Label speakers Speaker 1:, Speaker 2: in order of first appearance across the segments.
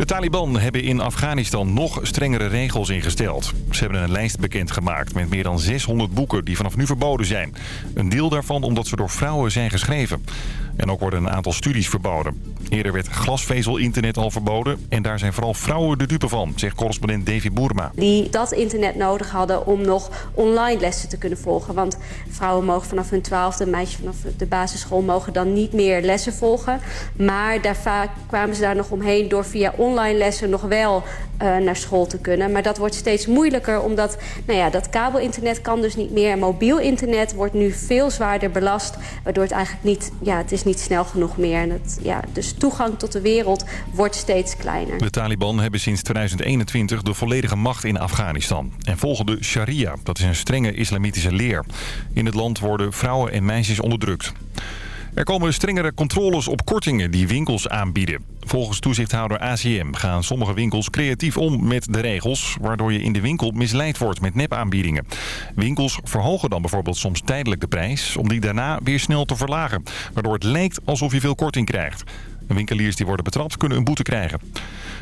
Speaker 1: De Taliban hebben in Afghanistan nog strengere regels ingesteld. Ze hebben een lijst bekendgemaakt met meer dan 600 boeken die vanaf nu verboden zijn. Een deel daarvan omdat ze door vrouwen zijn geschreven. En ook worden een aantal studies verboden. Eerder werd glasvezel-internet al verboden. En daar zijn vooral vrouwen de dupe van, zegt correspondent Davy Boerma.
Speaker 2: Die dat internet nodig hadden om nog online lessen te kunnen volgen. Want vrouwen mogen vanaf hun twaalfde, meisjes vanaf de basisschool... mogen dan niet meer lessen volgen. Maar daar vaak kwamen ze daar nog omheen door via online lessen nog wel uh, naar school te kunnen. Maar dat wordt steeds moeilijker omdat nou ja, dat kabelinternet kan dus niet meer. Mobiel internet wordt nu veel zwaarder belast. Waardoor het eigenlijk niet, ja, het is niet snel genoeg meer. En het, ja, dus toegang tot de wereld wordt steeds kleiner.
Speaker 1: De Taliban hebben sinds 2021 de volledige macht in Afghanistan. En volgen de sharia, dat is een strenge islamitische leer. In het land worden vrouwen en meisjes onderdrukt. Er komen strengere controles op kortingen die winkels aanbieden. Volgens toezichthouder ACM gaan sommige winkels creatief om met de regels... waardoor je in de winkel misleid wordt met nepaanbiedingen. Winkels verhogen dan bijvoorbeeld soms tijdelijk de prijs... om die daarna weer snel te verlagen. Waardoor het lijkt alsof je veel korting krijgt. Winkeliers die worden betrapt kunnen een boete krijgen.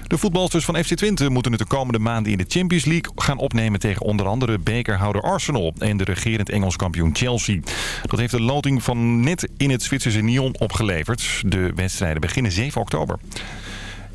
Speaker 1: De voetbalsters van FC Twente moeten het de komende maanden in de Champions League gaan opnemen tegen onder andere bekerhouder Arsenal en de regerend Engels kampioen Chelsea. Dat heeft de loting van net in het Zwitserse Nyon opgeleverd. De wedstrijden beginnen 7 oktober.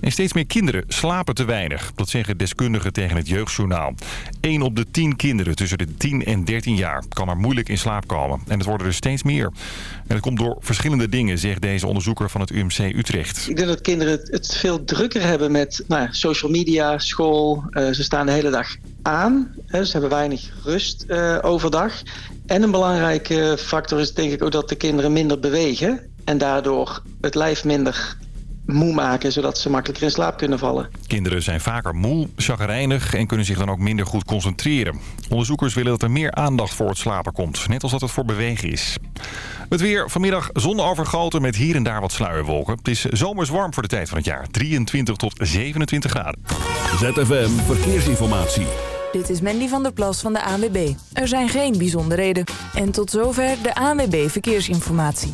Speaker 1: En steeds meer kinderen slapen te weinig. Dat zeggen deskundigen tegen het Jeugdjournaal. 1 op de 10 kinderen tussen de 10 en 13 jaar kan maar moeilijk in slaap komen. En het worden er steeds meer. En dat komt door verschillende dingen, zegt deze onderzoeker van het UMC Utrecht.
Speaker 3: Ik denk dat kinderen het veel drukker hebben met nou, social media, school. Uh, ze staan de hele dag aan. Hè, ze hebben weinig rust uh, overdag. En een belangrijke factor is denk ik ook dat de kinderen minder bewegen. En daardoor het lijf minder moe maken, zodat ze makkelijker in slaap kunnen vallen.
Speaker 1: Kinderen zijn vaker moe, chagrijnig en kunnen zich dan ook minder goed concentreren. Onderzoekers willen dat er meer aandacht voor het slapen komt, net als dat het voor bewegen is. Het weer vanmiddag zon overgoten met hier en daar wat sluierwolken. Het is zomers warm voor de tijd van het jaar, 23 tot 27 graden.
Speaker 4: ZFM Verkeersinformatie.
Speaker 5: Dit is Mandy van der Plas van de ANWB. Er zijn geen bijzonderheden. En tot zover de ANWB Verkeersinformatie.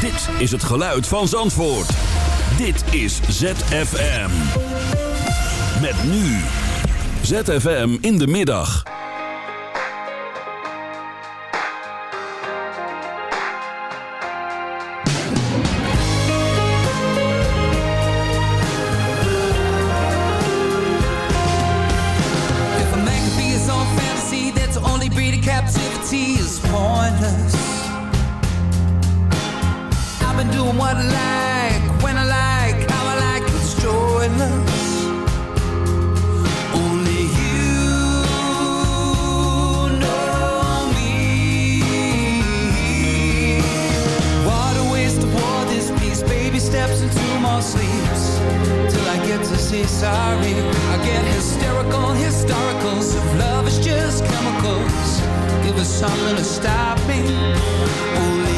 Speaker 4: Dit is het geluid van Zandvoort. Dit is ZFM. Met nu. ZFM in de middag.
Speaker 6: If a man could be his own fantasy, then to only breed in captivity is pointless. Doing what I like, when I like, how I like, it's joyless. Only you know me. What a waste of war this piece. Baby steps into more sleeps till I get to say sorry. I get hysterical, historicals. If love is just chemicals, give us something to stop me. Only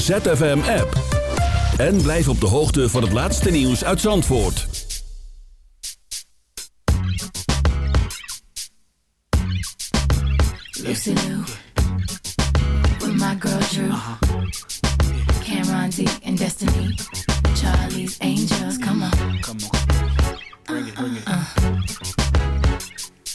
Speaker 7: ZFM-app. En blijf op de hoogte van het laatste nieuws uit Zandvoort.
Speaker 8: Lucy Lou, with my girl Drew. Cameron D and Destiny, Charlie's Angels, come on.
Speaker 9: Come on. Bring it, bring it. Uh, uh.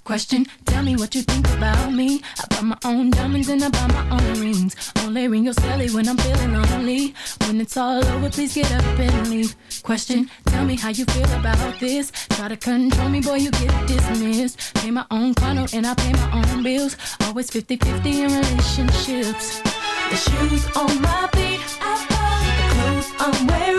Speaker 8: Question, tell me what you think about me. I buy my own diamonds and about my own rings Don't ring your silly when I'm feeling lonely. When it's all over, please get up and leave. Question, tell me how you feel about this. Try to control me, boy, you get dismissed. Pay my own condo and I pay my own bills. Always 50-50 in relationships. The shoes on my feet, I the clothes I'm wearing.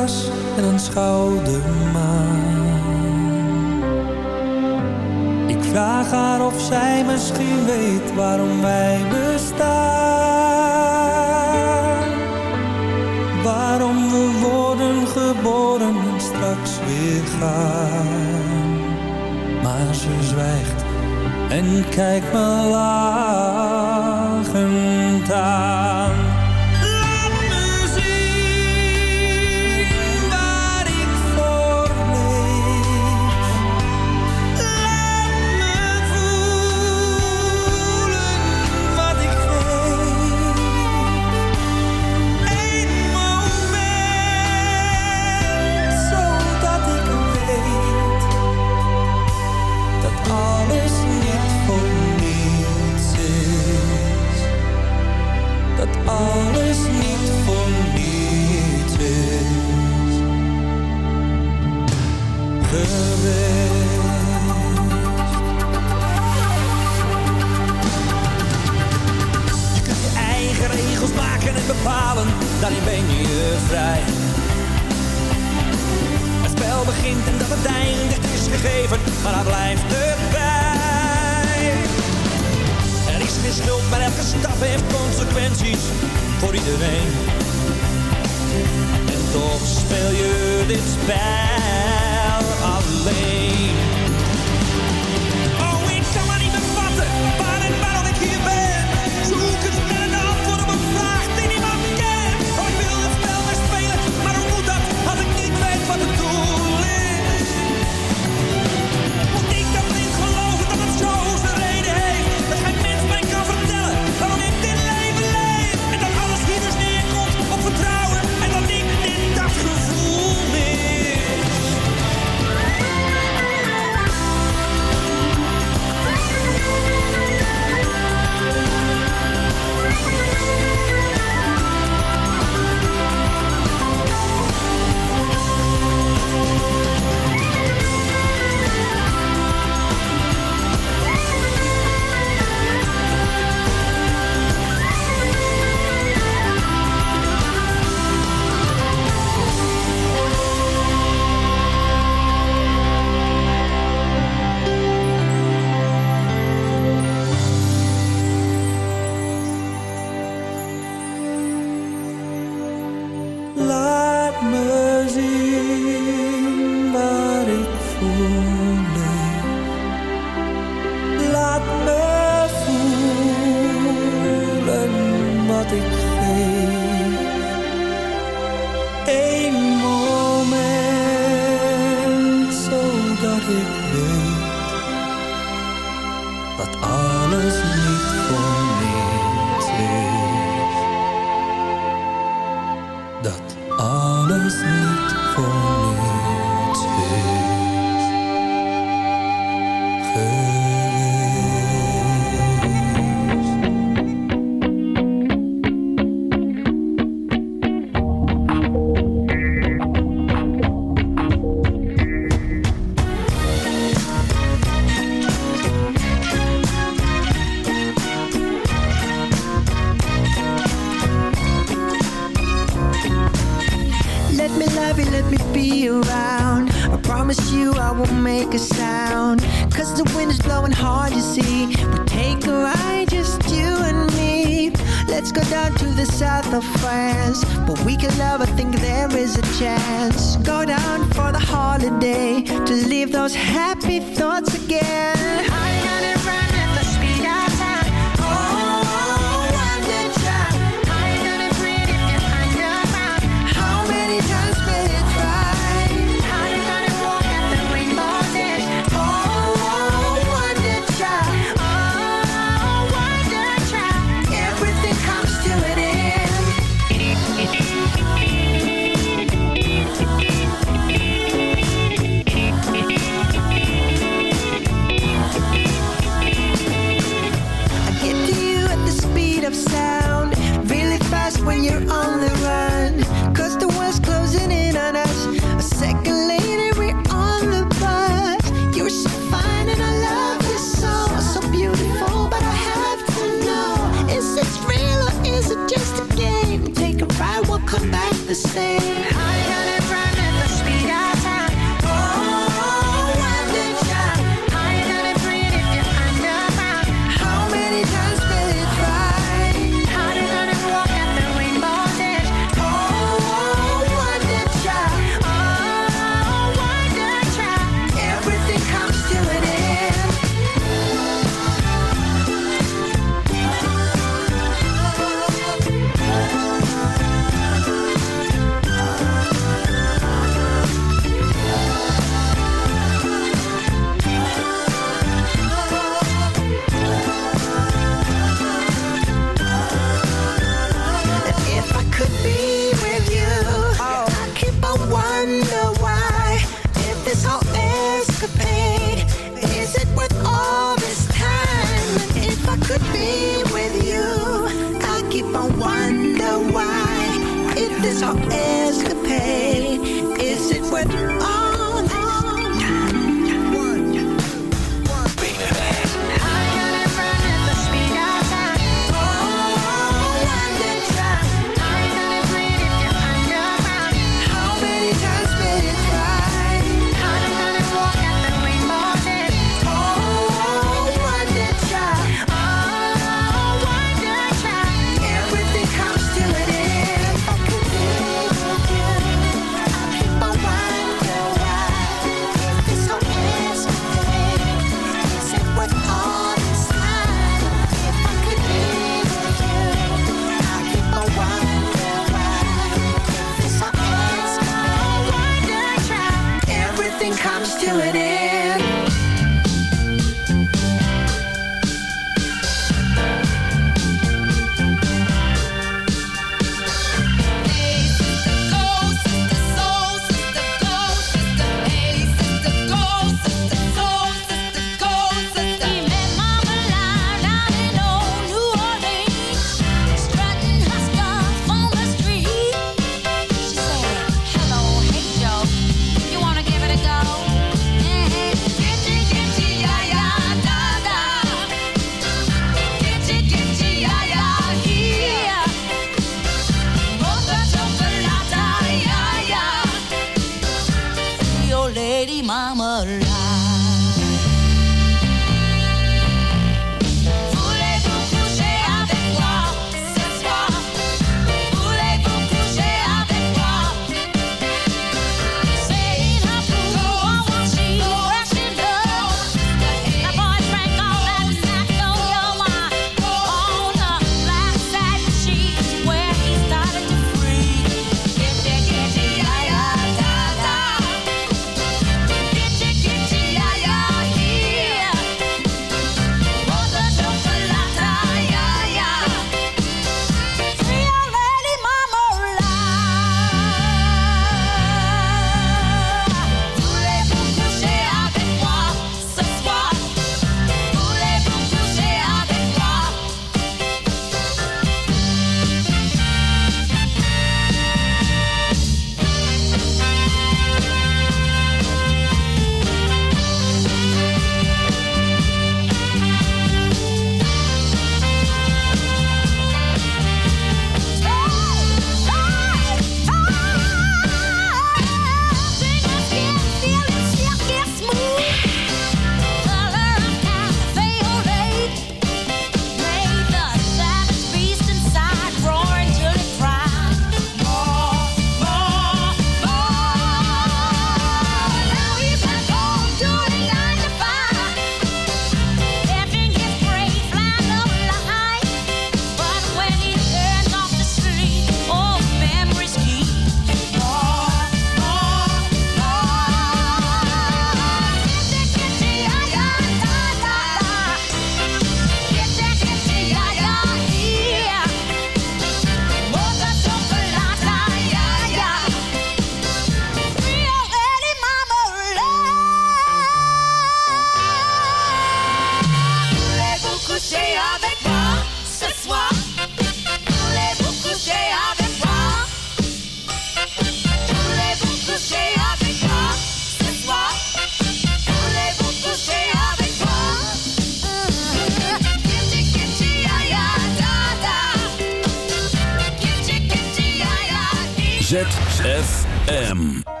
Speaker 10: ZFM.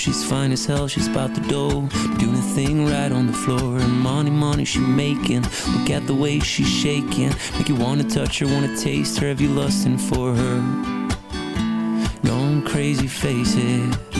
Speaker 11: She's fine as hell, she's about the dough. Doing a thing right on the floor And money, money she making. Look at the way she's shaking. Make you wanna touch her, wanna taste her. Have you lusting for her? Gone crazy, face it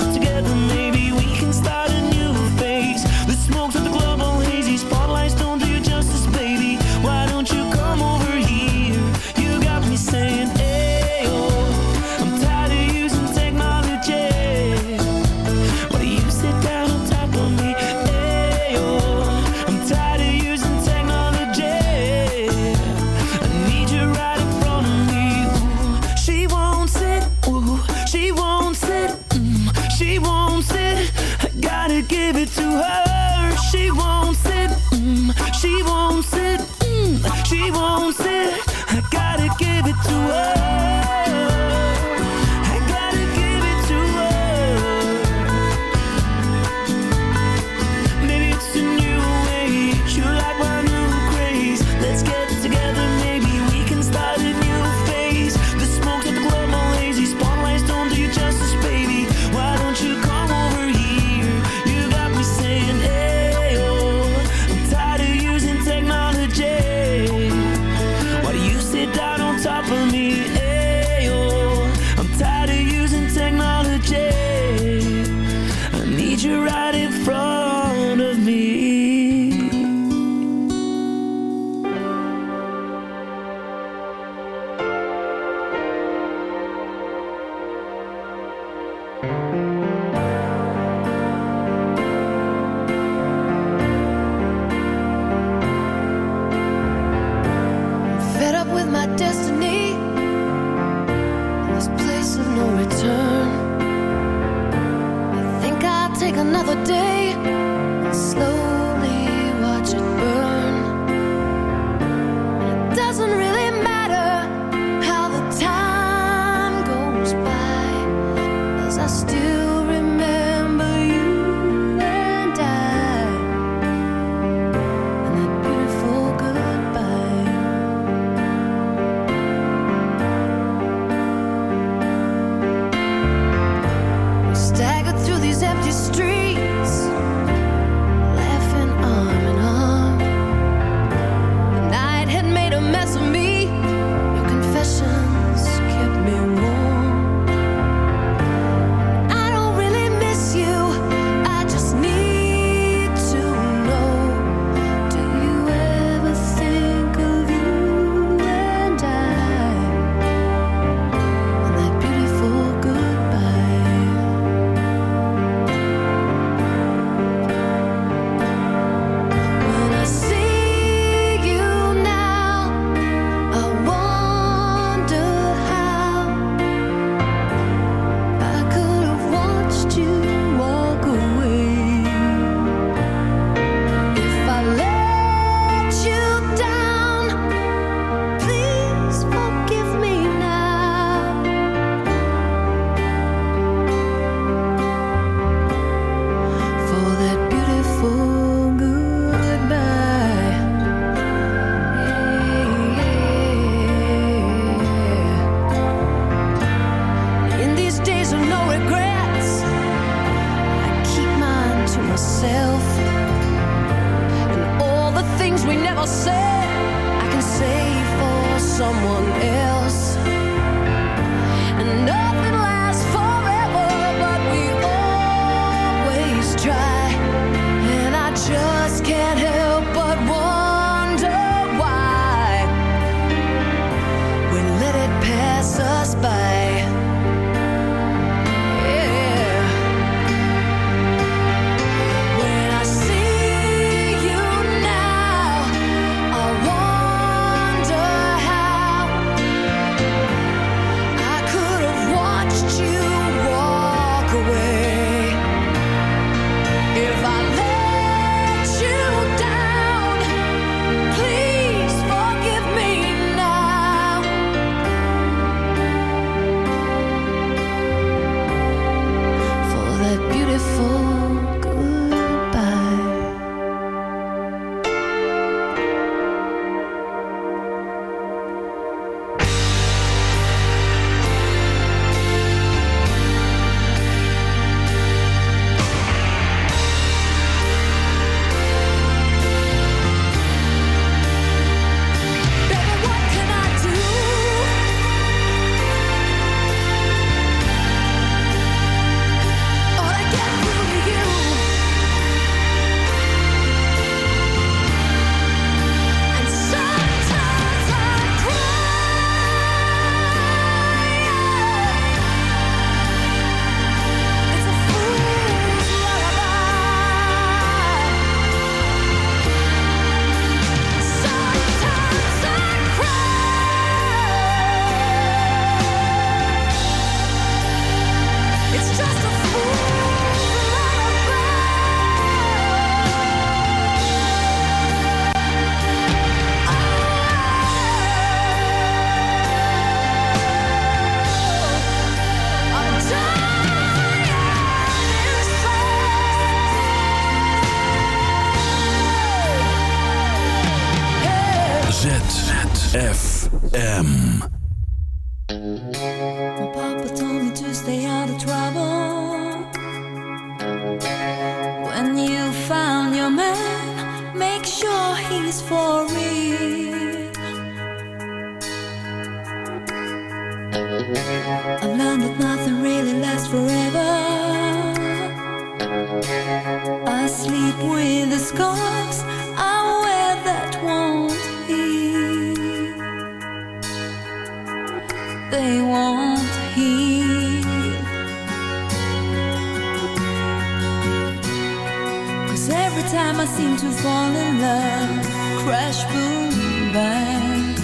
Speaker 11: back.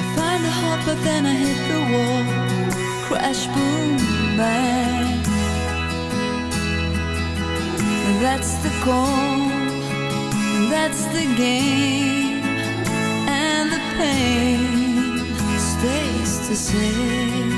Speaker 11: I
Speaker 5: find a heart, but then I hit the wall. Crash, boom, bang. That's the goal. That's the game. And the pain stays the same.